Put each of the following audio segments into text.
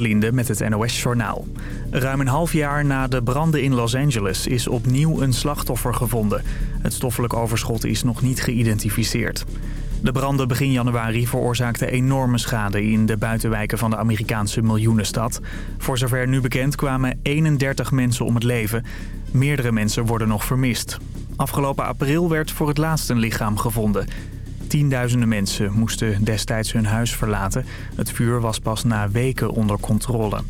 Linde met het NOS-journaal. Ruim een half jaar na de branden in Los Angeles is opnieuw een slachtoffer gevonden. Het stoffelijk overschot is nog niet geïdentificeerd. De branden begin januari veroorzaakten enorme schade in de buitenwijken van de Amerikaanse miljoenenstad. Voor zover nu bekend kwamen 31 mensen om het leven. Meerdere mensen worden nog vermist. Afgelopen april werd voor het laatst een lichaam gevonden. Tienduizenden mensen moesten destijds hun huis verlaten. Het vuur was pas na weken onder controle.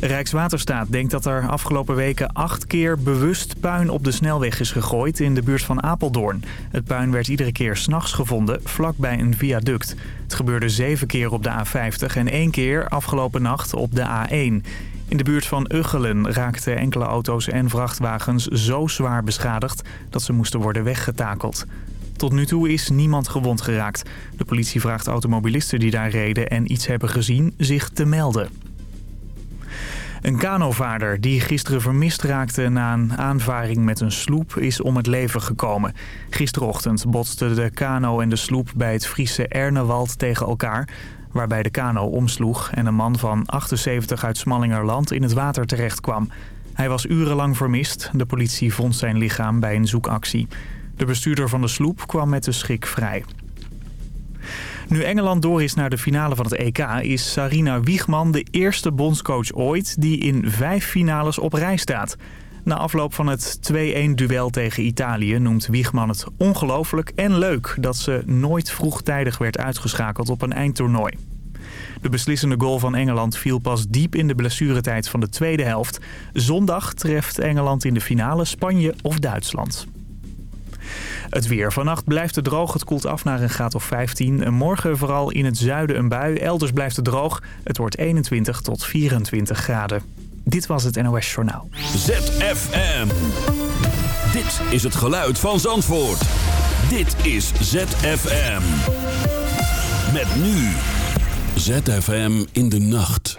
Rijkswaterstaat denkt dat er afgelopen weken acht keer bewust puin op de snelweg is gegooid in de buurt van Apeldoorn. Het puin werd iedere keer s'nachts gevonden, vlakbij een viaduct. Het gebeurde zeven keer op de A50 en één keer afgelopen nacht op de A1. In de buurt van Uggelen raakten enkele auto's en vrachtwagens zo zwaar beschadigd dat ze moesten worden weggetakeld. Tot nu toe is niemand gewond geraakt. De politie vraagt automobilisten die daar reden en iets hebben gezien zich te melden. Een kanovaarder die gisteren vermist raakte na een aanvaring met een sloep is om het leven gekomen. Gisterochtend botsten de kano en de sloep bij het Friese Ernewald tegen elkaar... waarbij de kano omsloeg en een man van 78 uit Smallingerland in het water terecht kwam. Hij was urenlang vermist. De politie vond zijn lichaam bij een zoekactie. De bestuurder van de sloep kwam met de schrik vrij. Nu Engeland door is naar de finale van het EK... is Sarina Wiegman de eerste bondscoach ooit... die in vijf finales op rij staat. Na afloop van het 2-1-duel tegen Italië noemt Wiegman het ongelooflijk en leuk... dat ze nooit vroegtijdig werd uitgeschakeld op een eindtoernooi. De beslissende goal van Engeland viel pas diep in de blessuretijd van de tweede helft. Zondag treft Engeland in de finale Spanje of Duitsland. Het weer. Vannacht blijft het droog. Het koelt af naar een graad of 15. Morgen vooral in het zuiden een bui. Elders blijft het droog. Het wordt 21 tot 24 graden. Dit was het NOS Journaal. ZFM. Dit is het geluid van Zandvoort. Dit is ZFM. Met nu. ZFM in de nacht.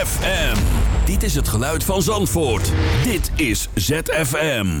ZFM. Dit is het geluid van Zandvoort. Dit is ZFM.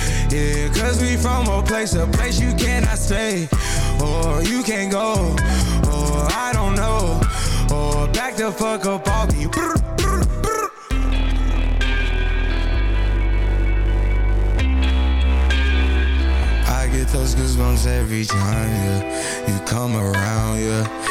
Yeah, cause we from a place, a place you cannot stay. Or you can't go, or I don't know. Or back the fuck up brr, brr. I get those goosebumps every time, yeah. You come around, yeah.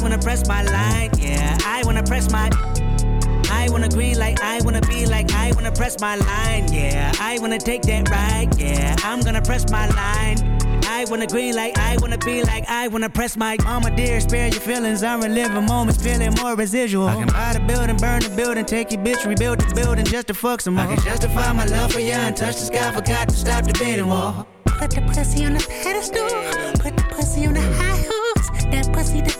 I wanna press my line, yeah. I wanna press my. I wanna green like I wanna be like I wanna press my line, yeah. I wanna take that ride, yeah. I'm gonna press my line. I wanna green like I wanna be like I wanna press my mama dear, spare your feelings. I'm reliving moments, feeling more residual. I can buy the building, burn the building, take your bitch, rebuild the building just to fuck some more. I can justify my love for you and touch the sky, forgot to stop the bidding war. Put the pussy on the pedestal. Put the pussy on the high horse. That pussy to die for. That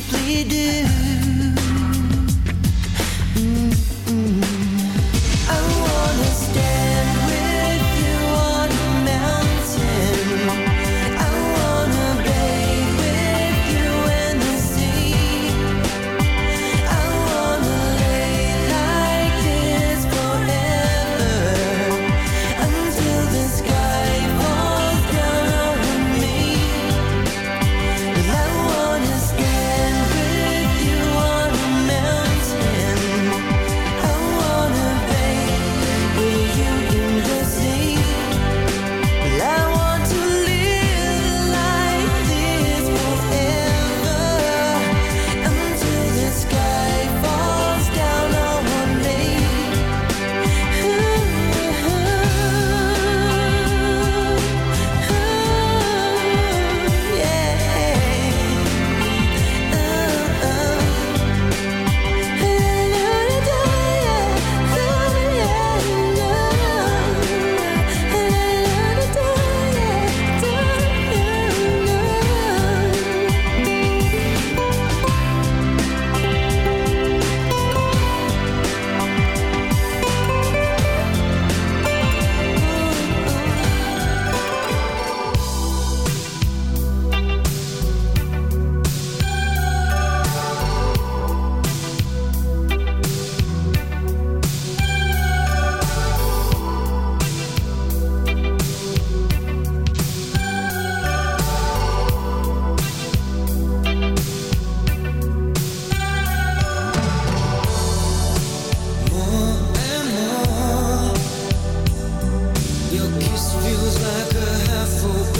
Deeply do. Your kiss feels like a half-open door.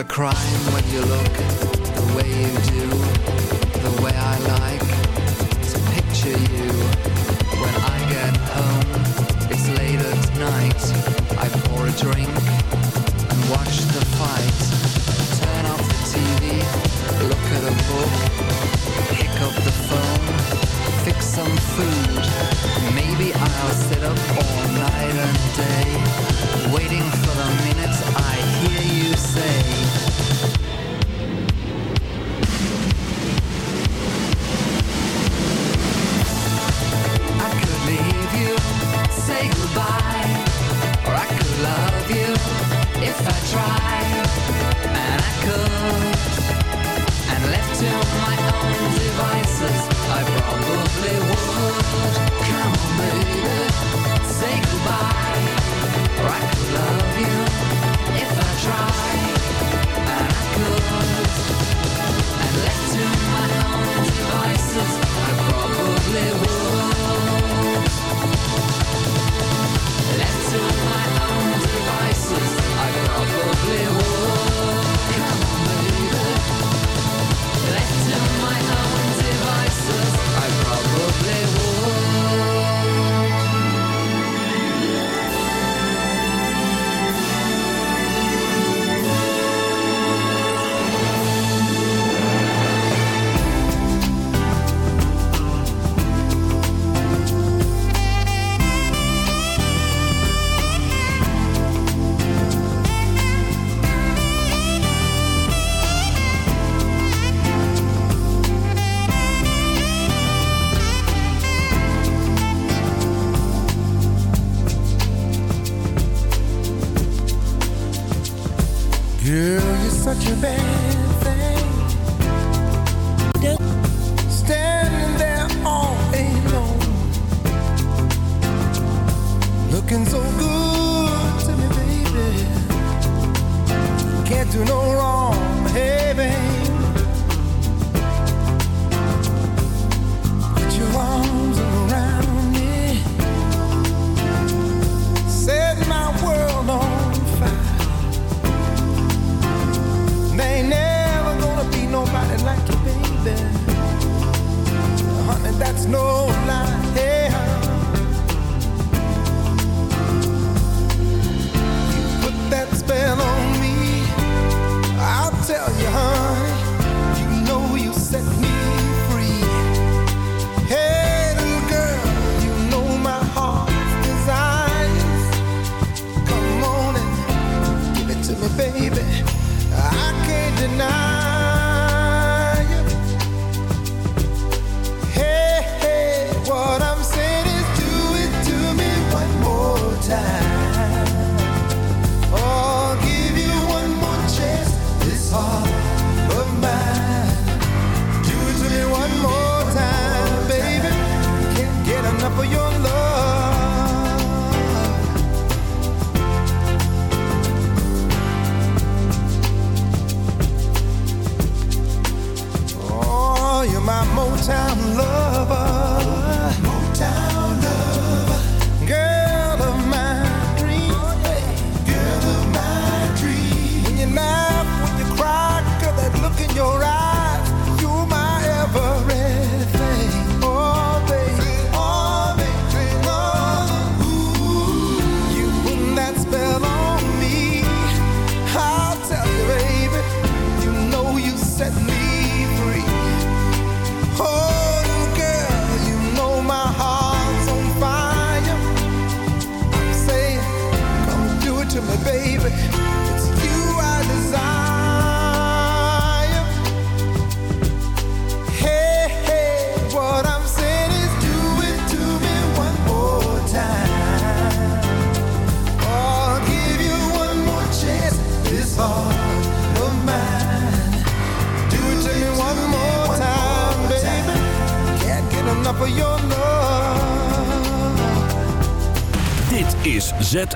a crime when you look the way you do.